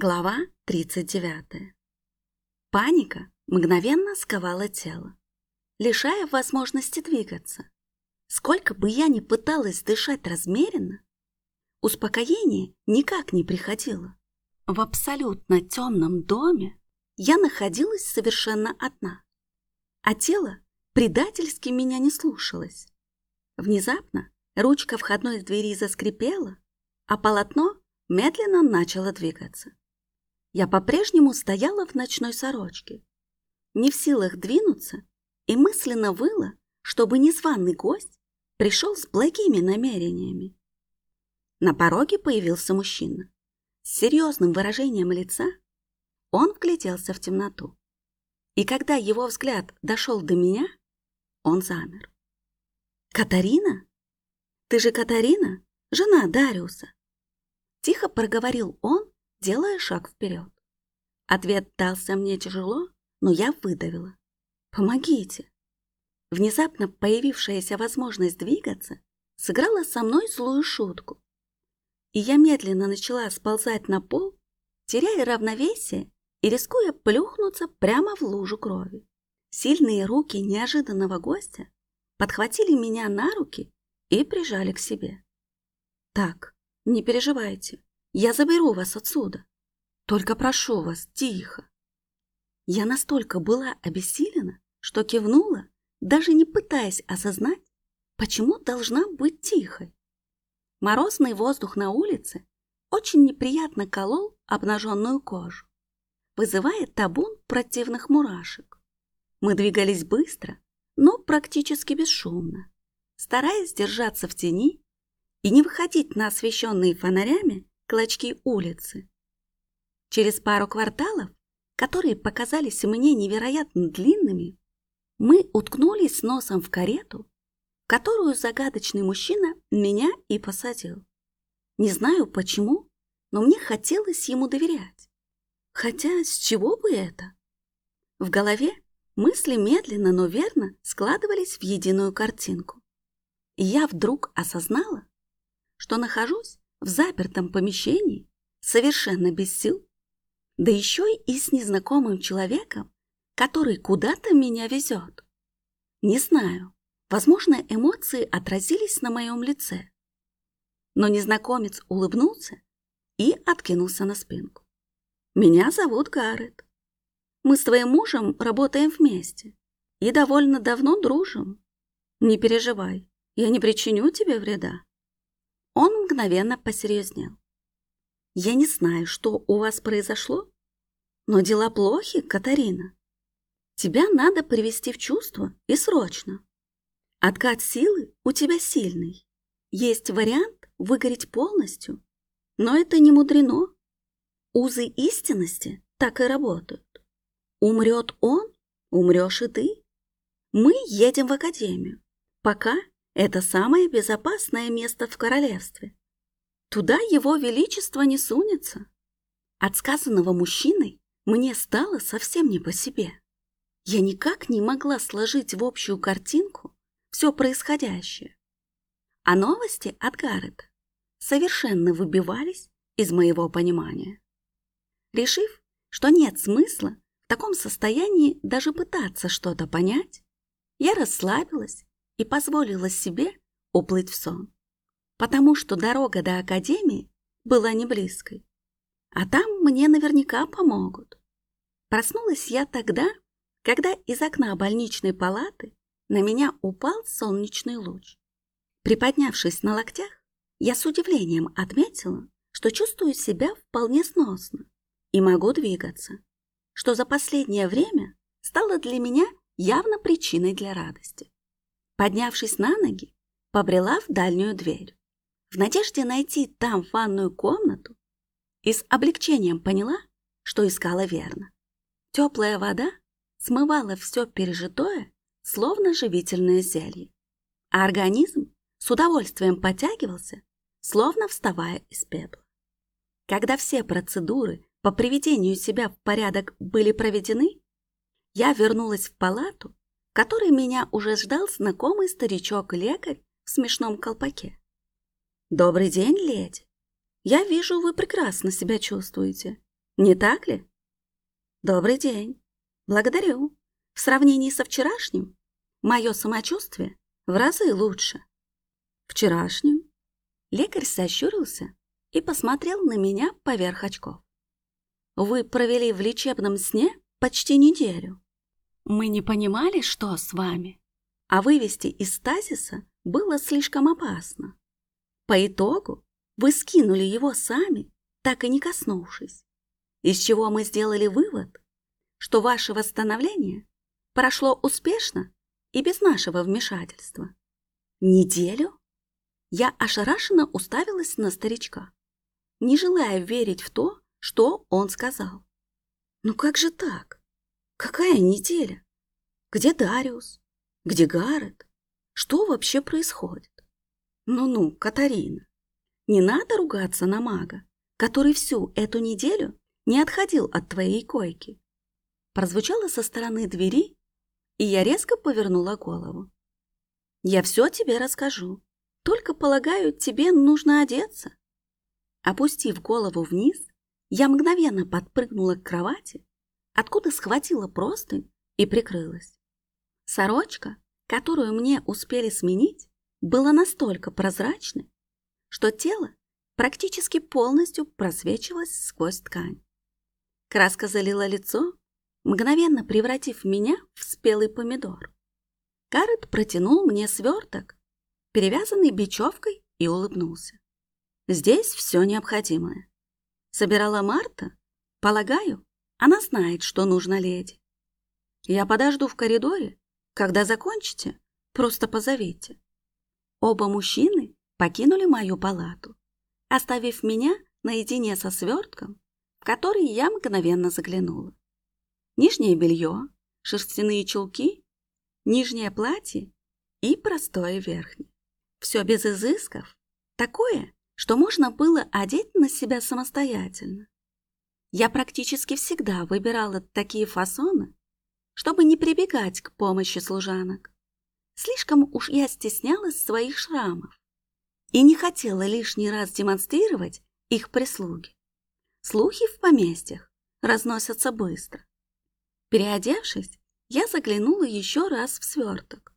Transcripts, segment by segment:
Глава 39. Паника мгновенно сковала тело, лишая возможности двигаться. Сколько бы я ни пыталась дышать размеренно, успокоение никак не приходило. В абсолютно темном доме я находилась совершенно одна, а тело предательски меня не слушалось. Внезапно ручка входной двери заскрипела, а полотно медленно начало двигаться. Я по-прежнему стояла в ночной сорочке, не в силах двинуться, и мысленно выла, чтобы незваный гость пришел с благими намерениями. На пороге появился мужчина. С серьезным выражением лица он вгляделся в темноту. И когда его взгляд дошел до меня, он замер. «Катарина? Ты же Катарина, жена Дариуса?» Тихо проговорил он, делая шаг вперед. Ответ дался мне тяжело, но я выдавила. «Помогите!» Внезапно появившаяся возможность двигаться сыграла со мной злую шутку. И я медленно начала сползать на пол, теряя равновесие и рискуя плюхнуться прямо в лужу крови. Сильные руки неожиданного гостя подхватили меня на руки и прижали к себе. «Так, не переживайте, я заберу вас отсюда. Только прошу вас, тихо. Я настолько была обессилена, что кивнула, даже не пытаясь осознать, почему должна быть тихой. Морозный воздух на улице очень неприятно колол обнаженную кожу, вызывая табун противных мурашек. Мы двигались быстро, но практически бесшумно, стараясь держаться в тени и не выходить на освещенные фонарями клочки улицы. Через пару кварталов, которые показались мне невероятно длинными, мы уткнулись носом в карету, в которую загадочный мужчина меня и посадил. Не знаю почему, но мне хотелось ему доверять. Хотя с чего бы это? В голове мысли медленно, но верно складывались в единую картинку. И я вдруг осознала, что нахожусь в запертом помещении, совершенно без сил, да еще и с незнакомым человеком, который куда-то меня везет. Не знаю, возможно, эмоции отразились на моем лице. Но незнакомец улыбнулся и откинулся на спинку. Меня зовут Гаррет. Мы с твоим мужем работаем вместе и довольно давно дружим. Не переживай, я не причиню тебе вреда. Он мгновенно посерьезнел. «Я не знаю, что у вас произошло, но дела плохи, Катарина. Тебя надо привести в чувство и срочно. Откат силы у тебя сильный. Есть вариант выгореть полностью, но это не мудрено. Узы истинности так и работают. Умрет он, умрешь и ты. Мы едем в академию. Пока это самое безопасное место в королевстве. Туда его величество не сунется. От сказанного мужчиной мне стало совсем не по себе. Я никак не могла сложить в общую картинку все происходящее. А новости от Гаррета совершенно выбивались из моего понимания. Решив, что нет смысла в таком состоянии даже пытаться что-то понять, я расслабилась и позволила себе уплыть в сон, потому что дорога до академии была не близкой, а там мне наверняка помогут. Проснулась я тогда, когда из окна больничной палаты на меня упал солнечный луч. Приподнявшись на локтях, я с удивлением отметила, что чувствую себя вполне сносно и могу двигаться, что за последнее время стало для меня явно причиной для радости. Поднявшись на ноги, побрела в дальнюю дверь. В надежде найти там ванную комнату и с облегчением поняла, что искала верно. Теплая вода смывала все пережитое, словно живительное зелье. А организм с удовольствием подтягивался, словно вставая из пепла. Когда все процедуры по приведению себя в порядок были проведены, я вернулась в палату который меня уже ждал знакомый старичок-лекарь в смешном колпаке. «Добрый день, леди. Я вижу, вы прекрасно себя чувствуете. Не так ли? Добрый день. Благодарю. В сравнении со вчерашним мое самочувствие в разы лучше. Вчерашним? Лекарь сощурился и посмотрел на меня поверх очков. Вы провели в лечебном сне почти неделю. Мы не понимали, что с вами, а вывести из стазиса было слишком опасно. По итогу вы скинули его сами, так и не коснувшись, из чего мы сделали вывод, что ваше восстановление прошло успешно и без нашего вмешательства. Неделю? Я ошарашенно уставилась на старичка, не желая верить в то, что он сказал. Ну как же так? Какая неделя? Где Дариус? Где Гаррет? Что вообще происходит? Ну-ну, Катарина, не надо ругаться на мага, который всю эту неделю не отходил от твоей койки. Прозвучало со стороны двери, и я резко повернула голову. Я все тебе расскажу, только, полагаю, тебе нужно одеться. Опустив голову вниз, я мгновенно подпрыгнула к кровати, откуда схватила простынь и прикрылась. Сорочка, которую мне успели сменить, была настолько прозрачной, что тело практически полностью просвечивалось сквозь ткань. Краска залила лицо, мгновенно превратив меня в спелый помидор. Карет протянул мне сверток, перевязанный бечевкой, и улыбнулся. Здесь все необходимое. Собирала Марта? Полагаю, она знает, что нужно леди. Я подожду в коридоре. Когда закончите, просто позовите. Оба мужчины покинули мою палату, оставив меня наедине со свертком, в который я мгновенно заглянула. Нижнее белье, шерстяные чулки, нижнее платье и простое верхнее. Все без изысков, такое, что можно было одеть на себя самостоятельно. Я практически всегда выбирала такие фасоны, чтобы не прибегать к помощи служанок. Слишком уж я стеснялась своих шрамов и не хотела лишний раз демонстрировать их прислуги. Слухи в поместьях разносятся быстро. Переодевшись, я заглянула еще раз в сверток,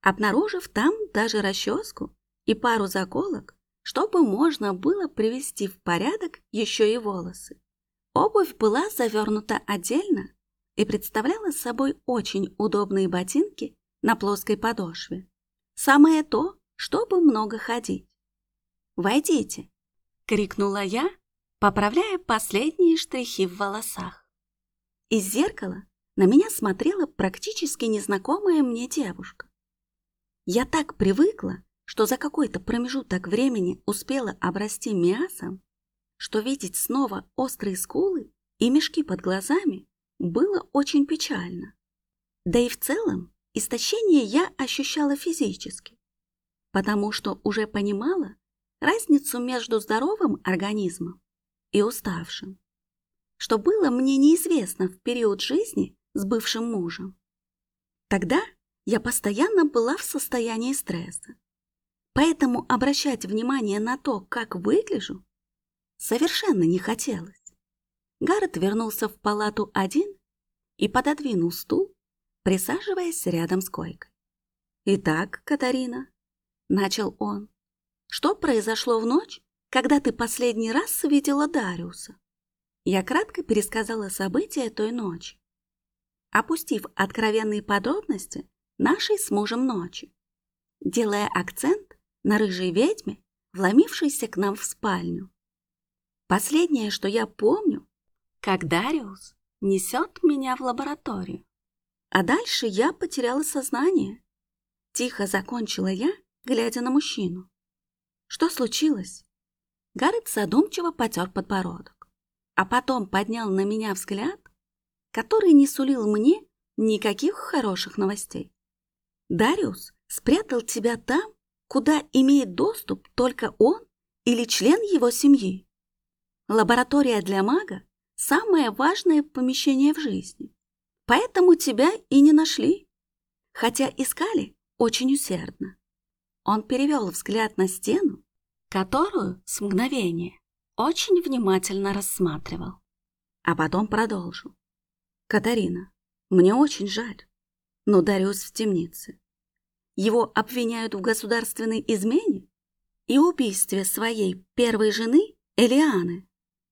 обнаружив там даже расческу и пару заколок, чтобы можно было привести в порядок еще и волосы. Обувь была завернута отдельно и представляла собой очень удобные ботинки на плоской подошве. Самое то, чтобы много ходить. «Войдите!» — крикнула я, поправляя последние штрихи в волосах. Из зеркала на меня смотрела практически незнакомая мне девушка. Я так привыкла, что за какой-то промежуток времени успела обрасти мясом, что видеть снова острые скулы и мешки под глазами было очень печально. Да и в целом истощение я ощущала физически, потому что уже понимала разницу между здоровым организмом и уставшим, что было мне неизвестно в период жизни с бывшим мужем. Тогда я постоянно была в состоянии стресса Поэтому обращать внимание на то, как выгляжу, совершенно не хотелось. Гаррет вернулся в палату один и пододвинул стул, присаживаясь рядом с койкой. «Итак, Катарина», — начал он, — «что произошло в ночь, когда ты последний раз видела Дариуса?» Я кратко пересказала события той ночи, опустив откровенные подробности нашей с мужем ночи, делая акцент на рыжей ведьме, вломившейся к нам в спальню. Последнее, что я помню, как Дариус несет меня в лабораторию. А дальше я потеряла сознание. Тихо закончила я, глядя на мужчину. Что случилось? Гаррет задумчиво потер подбородок, а потом поднял на меня взгляд, который не сулил мне никаких хороших новостей. Дариус спрятал тебя там, куда имеет доступ только он или член его семьи. Лаборатория для мага – самое важное помещение в жизни. Поэтому тебя и не нашли, хотя искали очень усердно. Он перевел взгляд на стену, которую с мгновения очень внимательно рассматривал. а потом продолжу. Катарина, мне очень жаль, но Дариус в темнице. Его обвиняют в государственной измене и убийстве своей первой жены Элианы.